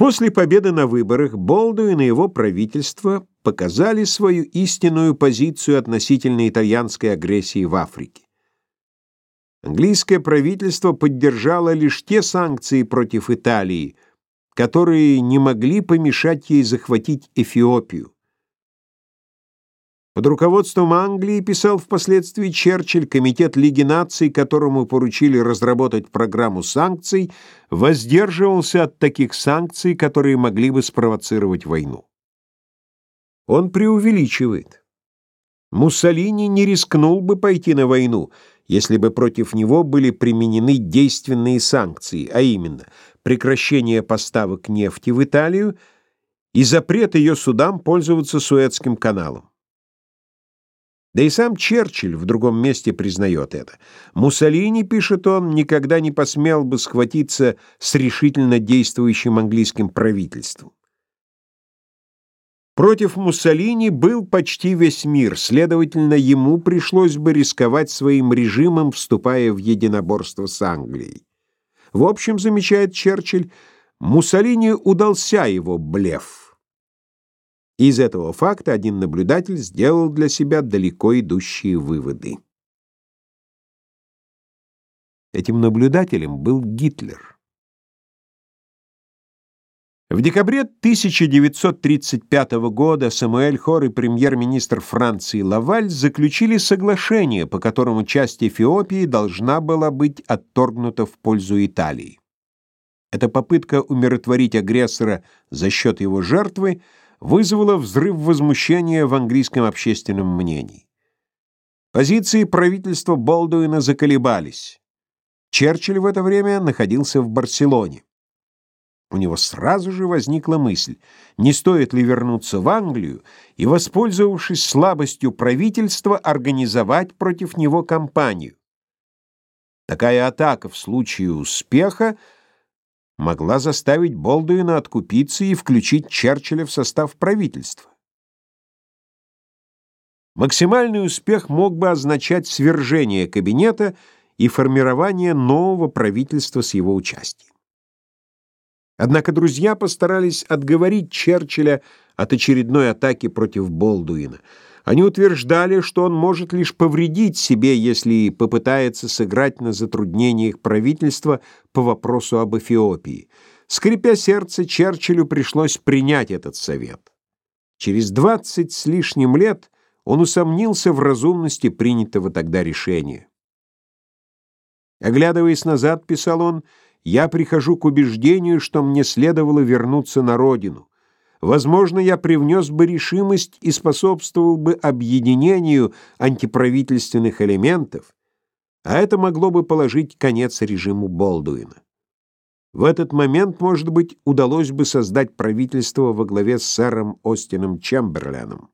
После победы на выборах Болдуин и его правительство показали свою истинную позицию относительно итальянской агрессии в Африке. Английское правительство поддержало лишь те санкции против Италии, которые не могли помешать ей захватить Эфиопию. Под руководством Англии, писал впоследствии Черчилль, Комитет Лиги наций, которому поручили разработать программу санкций, воздерживался от таких санкций, которые могли бы спровоцировать войну. Он преувеличивает. Муссолини не рискнул бы пойти на войну, если бы против него были применены действенные санкции, а именно прекращение поставок нефти в Италию и запрет ее судам пользоваться Суэцким каналом. Да и сам Черчилль в другом месте признает это. Муссолини, пишет он, никогда не посмел бы схватиться с решительно действующим английским правительством. Против Муссолини был почти весь мир, следовательно, ему пришлось бы рисковать своим режимом, вступая в единоборство с Англией. В общем, замечает Черчилль, Муссолини удался его блеф. Из этого факта один наблюдатель сделал для себя далеко идущие выводы. Этим наблюдателем был Гитлер. В декабре 1935 года Самуэль Хор и премьер-министр Франции Лаваль заключили соглашение, по которому часть Эфиопии должна была быть отторгнута в пользу Италии. Эта попытка умиротворить агрессора за счет его жертвы – вызвало взрыв возмущения в английском общественном мнении. Позиции правительства Болдуина заколебались. Черчилль в это время находился в Барселоне. У него сразу же возникла мысль, не стоит ли вернуться в Англию и, воспользовавшись слабостью правительства, организовать против него кампанию. Такая атака в случае успеха могла заставить Болдуина откупиться и включить Черчилля в состав правительства. Максимальный успех мог бы означать свержение кабинета и формирование нового правительства с его участием. Однако друзья постарались отговорить Черчилля от очередной атаки против Болдуина – они утверждали, что он может лишь повредить себе, если попытается сыграть на затруднениях правительства по вопросу об Эфиопии. Скрипя сердце, Черчиллю пришлось принять этот совет. Через двадцать с лишним лет он усомнился в разумности принятого тогда решения. Оглядываясь назад, писал он, «Я прихожу к убеждению, что мне следовало вернуться на родину. Возможно, я привнес бы решимость и способствовал бы объединению антиправительственных элементов, а это могло бы положить конец режиму Болдуина. В этот момент, может быть, удалось бы создать правительство во главе с сэром Остином Чемберленом.